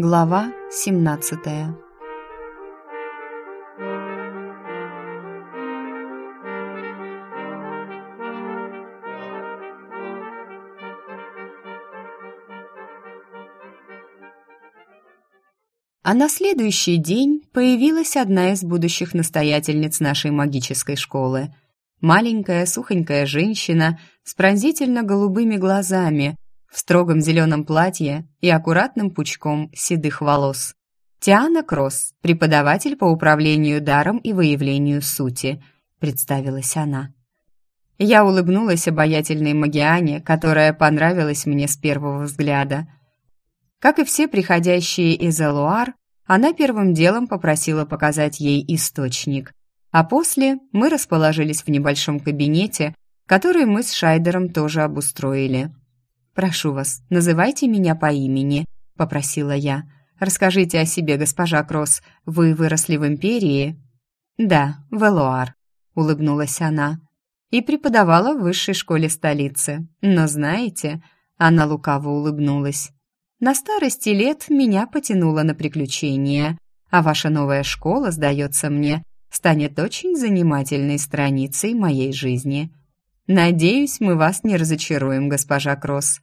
Глава 17 А на следующий день появилась одна из будущих настоятельниц нашей магической школы. Маленькая сухонькая женщина с пронзительно голубыми глазами, в строгом зеленом платье и аккуратным пучком седых волос. Тиана Кросс, преподаватель по управлению даром и выявлению сути, представилась она. Я улыбнулась обаятельной Магиане, которая понравилась мне с первого взгляда – как и все приходящие из Элуар, она первым делом попросила показать ей источник, а после мы расположились в небольшом кабинете, который мы с Шайдером тоже обустроили. «Прошу вас, называйте меня по имени», — попросила я. «Расскажите о себе, госпожа Кросс. Вы выросли в Империи?» «Да, в Элуар», — улыбнулась она. «И преподавала в высшей школе столицы. Но знаете...» — она лукаво улыбнулась. На старости лет меня потянуло на приключения, а ваша новая школа, сдается мне, станет очень занимательной страницей моей жизни. Надеюсь, мы вас не разочаруем, госпожа Кросс.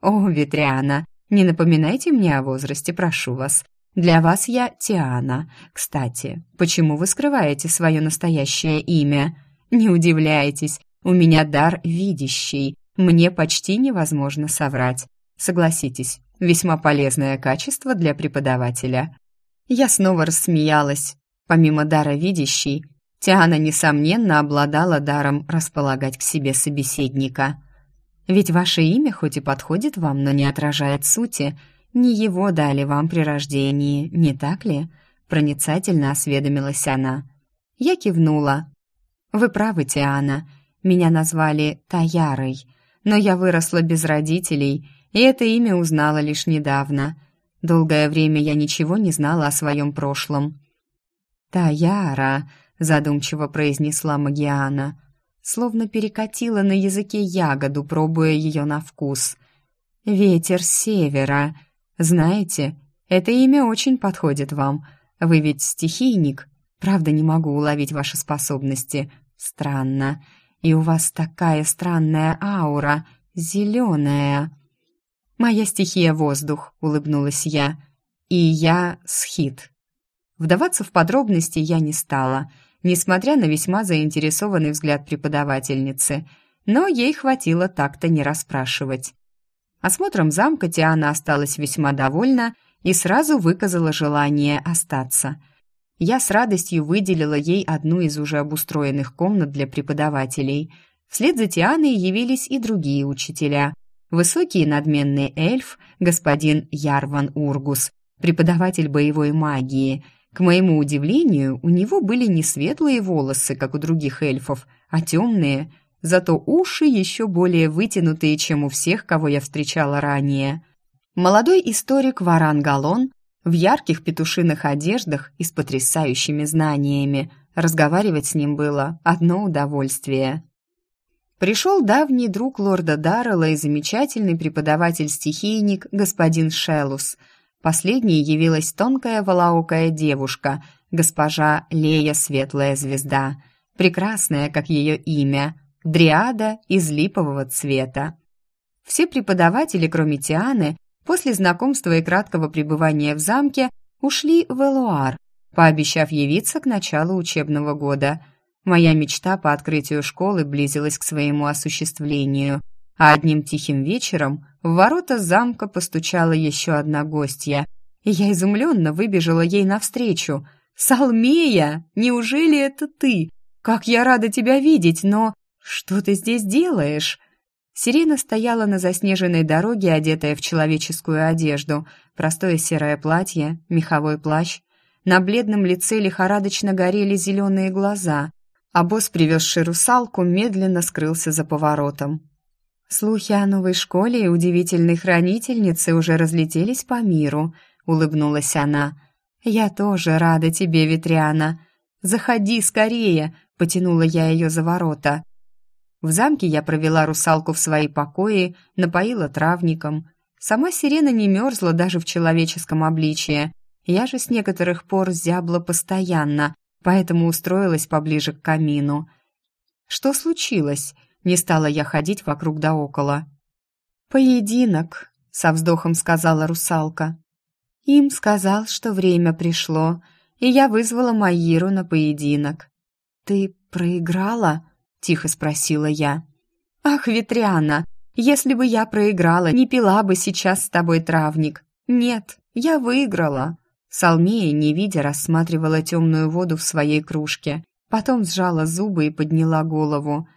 О, Ветриана, не напоминайте мне о возрасте, прошу вас. Для вас я Тиана. Кстати, почему вы скрываете свое настоящее имя? Не удивляйтесь, у меня дар видящий. Мне почти невозможно соврать. Согласитесь, Весьма полезное качество для преподавателя. Я снова рассмеялась. Помимо дара видящей, Тиана, несомненно, обладала даром располагать к себе собеседника. Ведь ваше имя хоть и подходит вам, но не отражает сути. Не его дали вам при рождении, не так ли? Проницательно осведомилась она. Я кивнула. Вы правы, Тиана. Меня назвали Таярой, но я выросла без родителей и это имя узнала лишь недавно. Долгое время я ничего не знала о своем прошлом. «Таяра», — задумчиво произнесла Магиана, словно перекатила на языке ягоду, пробуя ее на вкус. «Ветер севера. Знаете, это имя очень подходит вам. Вы ведь стихийник. Правда, не могу уловить ваши способности. Странно. И у вас такая странная аура, зеленая». «Моя стихия — воздух», — улыбнулась я. «И я схит». Вдаваться в подробности я не стала, несмотря на весьма заинтересованный взгляд преподавательницы, но ей хватило так-то не расспрашивать. Осмотром замка Тиана осталась весьма довольна и сразу выказала желание остаться. Я с радостью выделила ей одну из уже обустроенных комнат для преподавателей. Вслед за Тианой явились и другие учителя — Высокий и надменный эльф, господин Ярван Ургус, преподаватель боевой магии. К моему удивлению, у него были не светлые волосы, как у других эльфов, а темные, зато уши еще более вытянутые, чем у всех, кого я встречала ранее. Молодой историк Варан Галон в ярких петушиных одеждах и с потрясающими знаниями. Разговаривать с ним было одно удовольствие пришел давний друг лорда Даррелла и замечательный преподаватель-стихийник господин Шелус. Последней явилась тонкая волоокая девушка, госпожа Лея Светлая Звезда, прекрасная, как ее имя, дриада из липового цвета. Все преподаватели, кроме Тианы, после знакомства и краткого пребывания в замке, ушли в Элуар, пообещав явиться к началу учебного года – Моя мечта по открытию школы близилась к своему осуществлению, а одним тихим вечером в ворота замка постучала еще одна гостья, и я изумленно выбежала ей навстречу. «Салмея! Неужели это ты? Как я рада тебя видеть, но... Что ты здесь делаешь?» Сирена стояла на заснеженной дороге, одетая в человеческую одежду, простое серое платье, меховой плащ. На бледном лице лихорадочно горели зеленые глаза а босс, привезший русалку, медленно скрылся за поворотом. «Слухи о новой школе и удивительной хранительнице уже разлетелись по миру», — улыбнулась она. «Я тоже рада тебе, Ветряна. Заходи скорее», — потянула я ее за ворота. В замке я провела русалку в свои покои, напоила травником. Сама сирена не мерзла даже в человеческом обличье. Я же с некоторых пор зябла постоянно, поэтому устроилась поближе к камину. Что случилось? Не стала я ходить вокруг да около. «Поединок», — со вздохом сказала русалка. «Им сказал, что время пришло, и я вызвала Майиру на поединок». «Ты проиграла?» — тихо спросила я. «Ах, Ветряна, если бы я проиграла, не пила бы сейчас с тобой травник. Нет, я выиграла». Салмея, не видя, рассматривала темную воду в своей кружке, потом сжала зубы и подняла голову.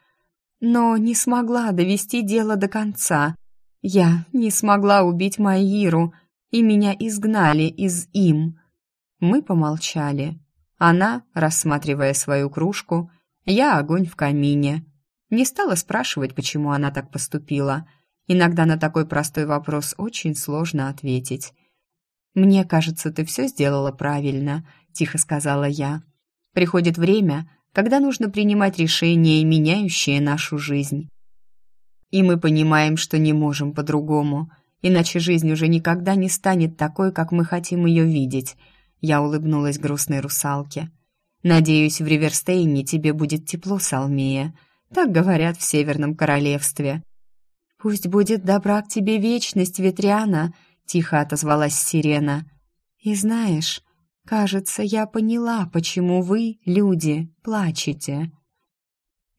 Но не смогла довести дело до конца. Я не смогла убить Майиру, и меня изгнали из им. Мы помолчали. Она, рассматривая свою кружку, я огонь в камине. Не стала спрашивать, почему она так поступила. Иногда на такой простой вопрос очень сложно ответить. «Мне кажется, ты все сделала правильно», — тихо сказала я. «Приходит время, когда нужно принимать решения, меняющие нашу жизнь. И мы понимаем, что не можем по-другому, иначе жизнь уже никогда не станет такой, как мы хотим ее видеть». Я улыбнулась грустной русалке. «Надеюсь, в Риверстейне тебе будет тепло, Салмея. Так говорят в Северном Королевстве». «Пусть будет добра к тебе вечность, Ветряна», тихо отозвалась Сирена. И знаешь, кажется, я поняла, почему вы, люди, плачете.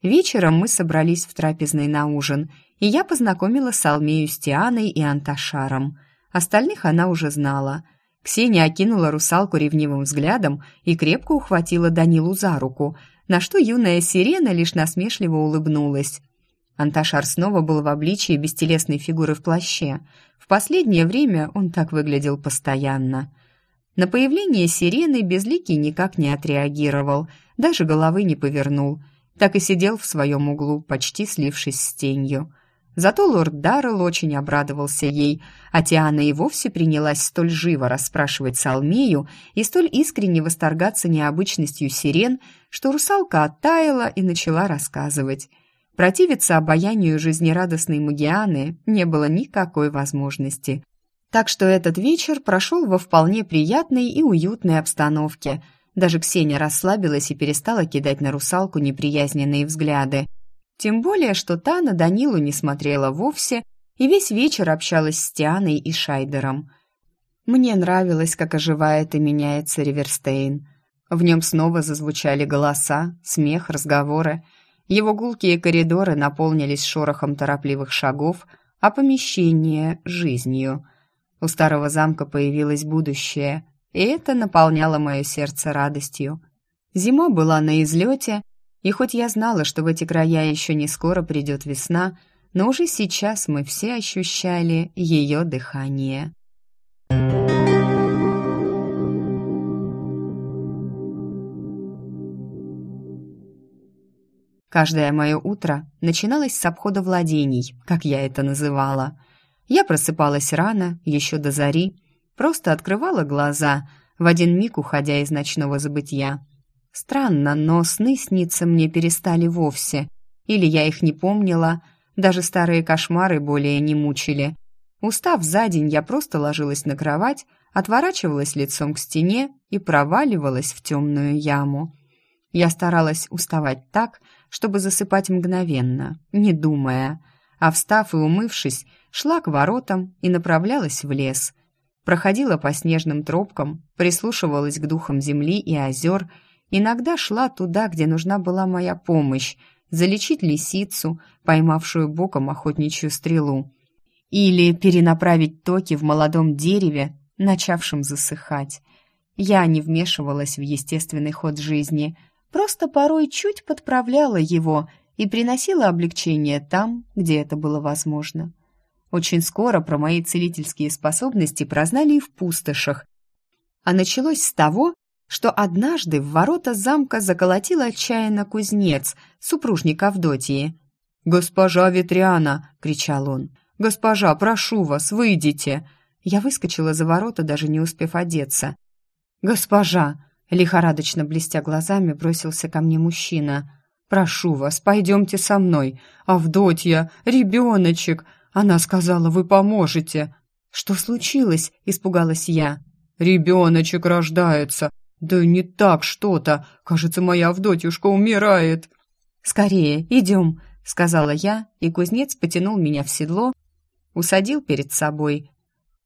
Вечером мы собрались в трапезной на ужин, и я познакомила Салмею с Тианой и Анташаром. Остальных она уже знала. Ксения окинула русалку ревнивым взглядом и крепко ухватила Данилу за руку, на что юная сирена лишь насмешливо улыбнулась. Анташар снова был в обличии бестелесной фигуры в плаще. В последнее время он так выглядел постоянно. На появление сирены Безликий никак не отреагировал, даже головы не повернул. Так и сидел в своем углу, почти слившись с тенью. Зато лорд Даррелл очень обрадовался ей, а Тиана и вовсе принялась столь живо расспрашивать Салмею и столь искренне восторгаться необычностью сирен, что русалка оттаяла и начала рассказывать – Противиться обаянию жизнерадостной Магианы не было никакой возможности. Так что этот вечер прошел во вполне приятной и уютной обстановке. Даже Ксения расслабилась и перестала кидать на русалку неприязненные взгляды. Тем более, что та на Данилу не смотрела вовсе и весь вечер общалась с Тианой и Шайдером. Мне нравилось, как оживает и меняется Риверстейн. В нем снова зазвучали голоса, смех, разговоры – его гулкие коридоры наполнились шорохом торопливых шагов, а помещение — жизнью. У старого замка появилось будущее, и это наполняло мое сердце радостью. Зима была на излете, и хоть я знала, что в эти края еще не скоро придет весна, но уже сейчас мы все ощущали ее дыхание. Каждое мое утро начиналось с обхода владений, как я это называла. Я просыпалась рано, еще до зари, просто открывала глаза, в один миг уходя из ночного забытья. Странно, но сны сниться мне перестали вовсе. Или я их не помнила, даже старые кошмары более не мучили. Устав за день, я просто ложилась на кровать, отворачивалась лицом к стене и проваливалась в темную яму. Я старалась уставать так, чтобы засыпать мгновенно, не думая, а встав и умывшись, шла к воротам и направлялась в лес. Проходила по снежным тропкам, прислушивалась к духам земли и озер, иногда шла туда, где нужна была моя помощь, залечить лисицу, поймавшую боком охотничью стрелу, или перенаправить токи в молодом дереве, начавшем засыхать. Я не вмешивалась в естественный ход жизни – просто порой чуть подправляла его и приносила облегчение там, где это было возможно. Очень скоро про мои целительские способности прознали и в пустошах. А началось с того, что однажды в ворота замка заколотил отчаянно кузнец, супружник Авдотьи. «Госпожа Ветряна!» — кричал он. «Госпожа, прошу вас, выйдите!» Я выскочила за ворота, даже не успев одеться. «Госпожа!» Лихорадочно блестя глазами, бросился ко мне мужчина. «Прошу вас, пойдемте со мной. Авдотья, ребеночек!» Она сказала, вы поможете. «Что случилось?» — испугалась я. «Ребеночек рождается. Да не так что-то. Кажется, моя Авдотьюшка умирает». «Скорее, идем», — сказала я, и кузнец потянул меня в седло, усадил перед собой.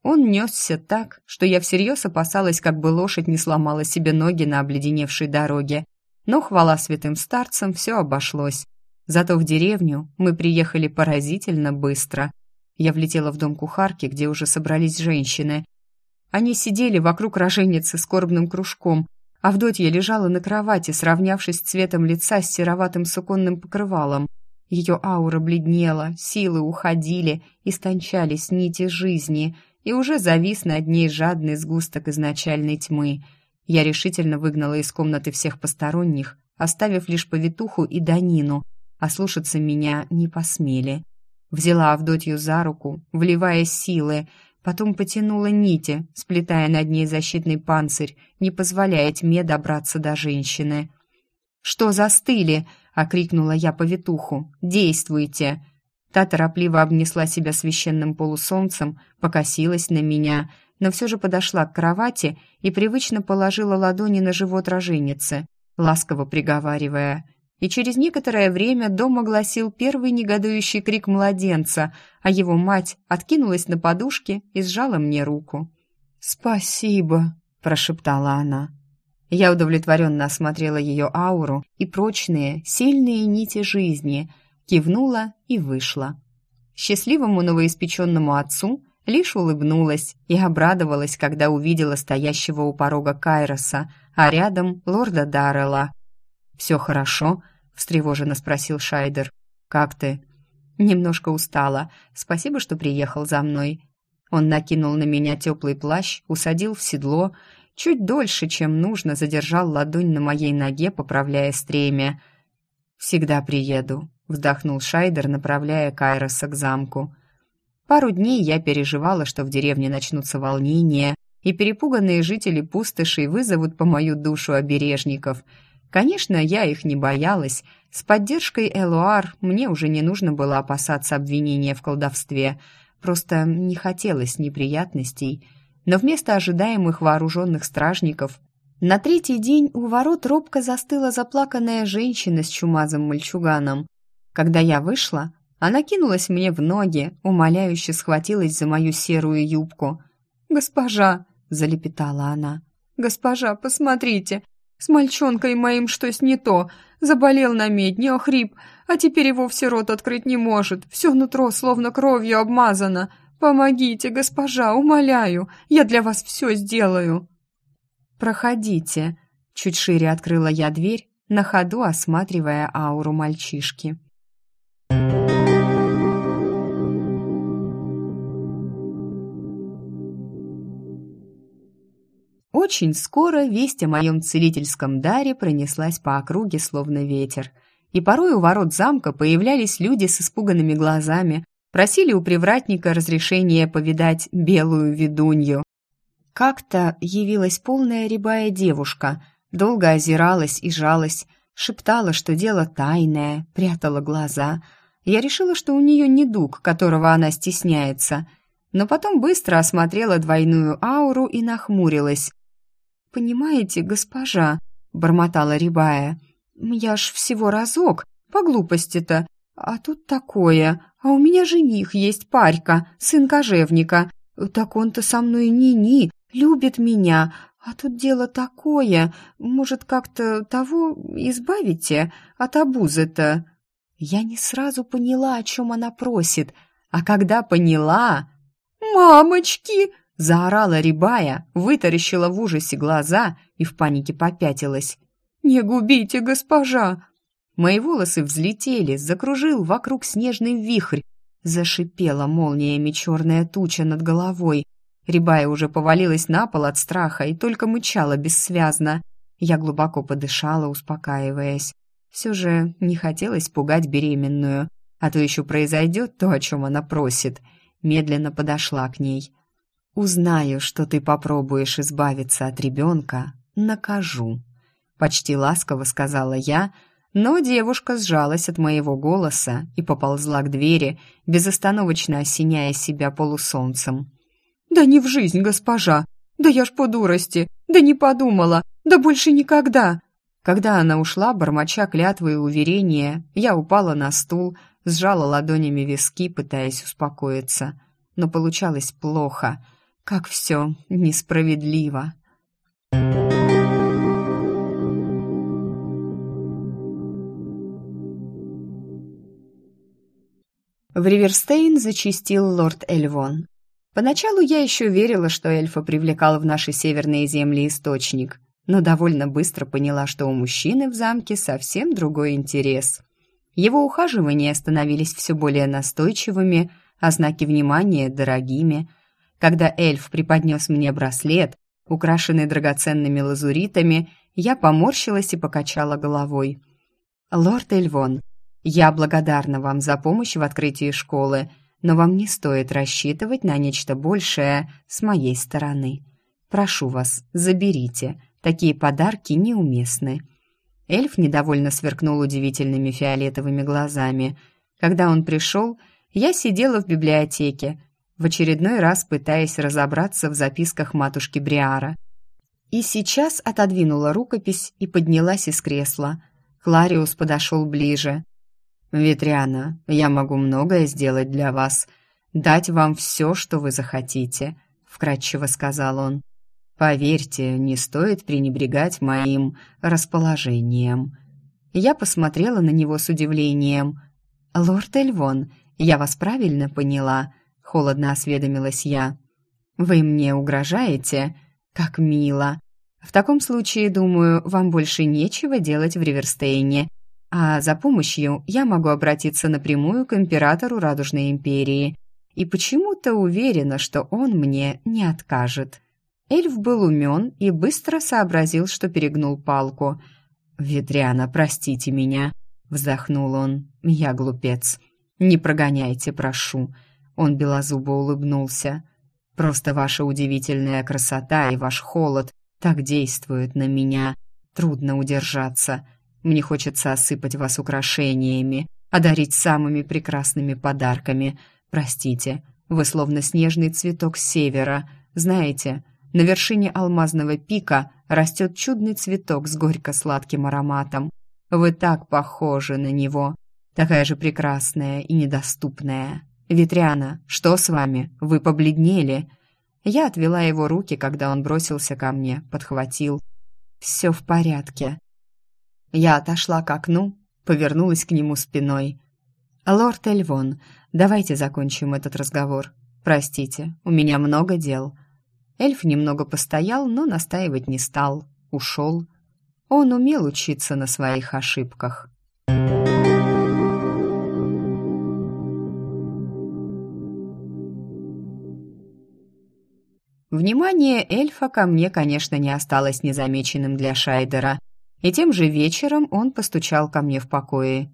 Он несся так, что я всерьез опасалась, как бы лошадь не сломала себе ноги на обледеневшей дороге. Но, хвала святым старцам, все обошлось. Зато в деревню мы приехали поразительно быстро. Я влетела в дом кухарки, где уже собрались женщины. Они сидели вокруг роженицы скорбным кружком. Авдотья лежала на кровати, сравнявшись цветом лица с сероватым суконным покрывалом. Ее аура бледнела, силы уходили, истончались нити жизни, и уже завис над ней жадный сгусток изначальной тьмы. Я решительно выгнала из комнаты всех посторонних, оставив лишь повитуху и Данину, а слушаться меня не посмели. Взяла Авдотью за руку, вливая силы, потом потянула нити, сплетая над ней защитный панцирь, не позволяя тьме добраться до женщины. «Что застыли?» — окрикнула я повитуху. «Действуйте!» Та торопливо обнесла себя священным полусолнцем, покосилась на меня, но все же подошла к кровати и привычно положила ладони на живот роженицы, ласково приговаривая — и через некоторое время дом огласил первый негодующий крик младенца, а его мать откинулась на подушке и сжала мне руку. «Спасибо», — прошептала она. Я удовлетворенно осмотрела ее ауру и прочные, сильные нити жизни, кивнула и вышла. Счастливому новоиспеченному отцу лишь улыбнулась и обрадовалась, когда увидела стоящего у порога Кайроса, а рядом лорда Даррелла. «Все хорошо?» — встревоженно спросил Шайдер. «Как ты?» «Немножко устала. Спасибо, что приехал за мной». Он накинул на меня теплый плащ, усадил в седло, чуть дольше, чем нужно, задержал ладонь на моей ноге, поправляя стремя. «Всегда приеду», — вздохнул Шайдер, направляя Кайроса к замку. Пару дней я переживала, что в деревне начнутся волнения, и перепуганные жители пустоши вызовут по мою душу обережников — Конечно, я их не боялась. С поддержкой Элуар мне уже не нужно было опасаться обвинения в колдовстве. Просто не хотелось неприятностей. Но вместо ожидаемых вооруженных стражников на третий день у ворот робко застыла заплаканная женщина с чумазым мальчуганом. Когда я вышла, она кинулась мне в ноги, умоляюще схватилась за мою серую юбку. «Госпожа!» — залепетала она. «Госпожа, посмотрите, с мальчонкой моим что-то не то. Заболел на медне, охрип, а теперь и вовсе рот открыть не может. Все нутро словно кровью обмазано. Помогите, госпожа, умоляю. Я для вас все сделаю. Проходите. Чуть шире открыла я дверь, на ходу осматривая ауру мальчишки. Очень скоро весть о моем целительском даре пронеслась по округе, словно ветер. И порой у ворот замка появлялись люди с испуганными глазами, просили у привратника разрешения повидать белую ведунью. Как-то явилась полная рябая девушка, долго озиралась и жалась, шептала, что дело тайное, прятала глаза. Я решила, что у нее недуг, которого она стесняется, но потом быстро осмотрела двойную ауру и нахмурилась. «Понимаете, госпожа», — бормотала Рябая, — «я ж всего разок, по глупости-то, а тут такое, а у меня жених есть парька, сын кожевника, так он-то со мной ни-ни, любит меня, а тут дело такое, может, как-то того избавите от обузы-то?» Я не сразу поняла, о чем она просит, а когда поняла... «Мамочки!» Заорала Рябая, вытаращила в ужасе глаза и в панике попятилась. «Не губите, госпожа!» Мои волосы взлетели, закружил вокруг снежный вихрь. Зашипела молниями черная туча над головой. Рябая уже повалилась на пол от страха и только мычала бессвязно. Я глубоко подышала, успокаиваясь. Все же не хотелось пугать беременную, а то еще произойдет то, о чем она просит. Медленно подошла к ней. Узнаю, что ты попробуешь избавиться от ребенка, накажу. Почти ласково сказала я, но девушка сжалась от моего голоса и поползла к двери, безостановочно осеняя себя полусолнцем. «Да не в жизнь, госпожа! Да я ж по дурости! Да не подумала! Да больше никогда!» Когда она ушла, бормоча клятвы и уверения, я упала на стул, сжала ладонями виски, пытаясь успокоиться. Но получалось плохо. Как все несправедливо. В Риверстейн зачистил лорд Эльвон. Поначалу я еще верила, что эльфа привлекал в наши северные земли источник, но довольно быстро поняла, что у мужчины в замке совсем другой интерес. Его ухаживания становились все более настойчивыми, а знаки внимания – дорогими. Когда эльф преподнес мне браслет, украшенный драгоценными лазуритами, я поморщилась и покачала головой. «Лорд Эльвон, я благодарна вам за помощь в открытии школы, но вам не стоит рассчитывать на нечто большее с моей стороны. Прошу вас, заберите. Такие подарки неуместны». Эльф недовольно сверкнул удивительными фиолетовыми глазами. Когда он пришел, я сидела в библиотеке, в очередной раз пытаясь разобраться в записках матушки Бриара. И сейчас отодвинула рукопись и поднялась из кресла. Клариус подошел ближе. «Ветряна, я могу многое сделать для вас, дать вам все, что вы захотите», — вкратчиво сказал он. Поверьте, не стоит пренебрегать моим расположением. Я посмотрела на него с удивлением. Лорд Эльвон, я вас правильно поняла? Холодно осведомилась я. Вы мне угрожаете? Как мило. В таком случае, думаю, вам больше нечего делать в Риверстейне. А за помощью я могу обратиться напрямую к императору Радужной империи. И почему-то уверена, что он мне не откажет. Эльф был умен и быстро сообразил, что перегнул палку. «Ветряна, простите меня», — вздохнул он. «Я глупец. Не прогоняйте, прошу». Он белозубо улыбнулся. «Просто ваша удивительная красота и ваш холод так действуют на меня. Трудно удержаться. Мне хочется осыпать вас украшениями, одарить самыми прекрасными подарками. Простите, вы словно снежный цветок севера. Знаете, на вершине алмазного пика растет чудный цветок с горько-сладким ароматом. Вы так похожи на него. Такая же прекрасная и недоступная. Ветряна, что с вами? Вы побледнели?» Я отвела его руки, когда он бросился ко мне, подхватил. «Все в порядке». Я отошла к окну, повернулась к нему спиной. «Лорд Эльвон, давайте закончим этот разговор. Простите, у меня много дел». Эльф немного постоял, но настаивать не стал. Ушел. Он умел учиться на своих ошибках. Внимание эльфа ко мне, конечно, не осталось незамеченным для Шайдера. И тем же вечером он постучал ко мне в покое.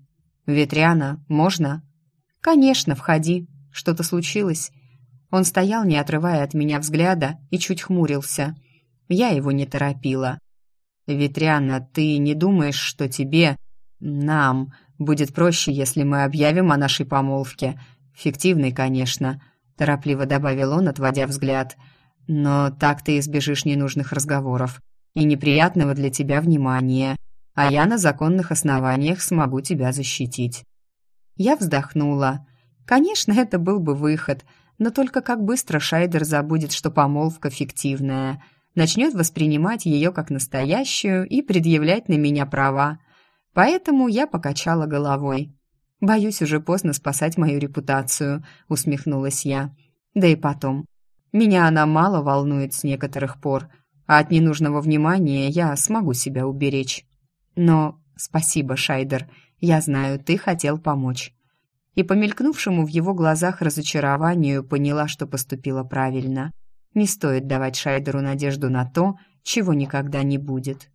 «Ветряна, можно?» «Конечно, входи. Что-то случилось?» Он стоял, не отрывая от меня взгляда, и чуть хмурился. Я его не торопила. «Ветряна, ты не думаешь, что тебе, нам, будет проще, если мы объявим о нашей помолвке? Фиктивной, конечно», — торопливо добавил он, отводя взгляд. «Но так ты избежишь ненужных разговоров и неприятного для тебя внимания, а я на законных основаниях смогу тебя защитить». Я вздохнула. Конечно, это был бы выход — но только как быстро Шайдер забудет, что помолвка фиктивная, начнет воспринимать ее как настоящую и предъявлять на меня права. Поэтому я покачала головой. «Боюсь, уже поздно спасать мою репутацию», — усмехнулась я. «Да и потом. Меня она мало волнует с некоторых пор, а от ненужного внимания я смогу себя уберечь. Но спасибо, Шайдер, я знаю, ты хотел помочь и по мелькнувшему в его глазах разочарованию поняла, что поступила правильно. Не стоит давать Шайдеру надежду на то, чего никогда не будет.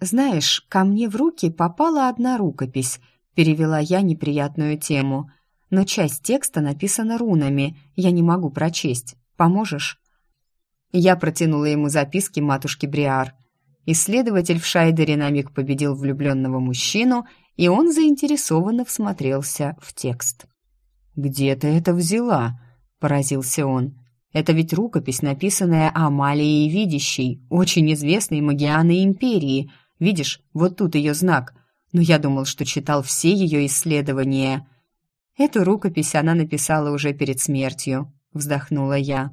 «Знаешь, ко мне в руки попала одна рукопись», — перевела я неприятную тему. «Но часть текста написана рунами, я не могу прочесть. Поможешь?» Я протянула ему записки матушки Бриар. Исследователь в Шайдере на миг победил влюбленного мужчину — и он заинтересованно всмотрелся в текст. «Где ты это взяла?» – поразился он. Это ведь рукопись, написанная Амалией Видящей, очень известной Магианой Империи. Видишь, вот тут ее знак. Но я думал, что читал все ее исследования. Эту рукопись она написала уже перед смертью, вздохнула я.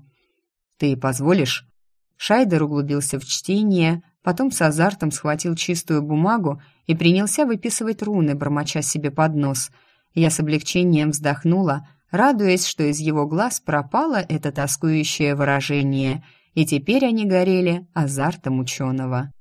Ты позволишь? Шайдер углубился в чтение, потом с азартом схватил чистую бумагу и принялся выписывать руны, бормоча себе под нос. Я с облегчением вздохнула, радуясь, что из его глаз пропало это тоскующее выражение, и теперь они горели азартом ученого.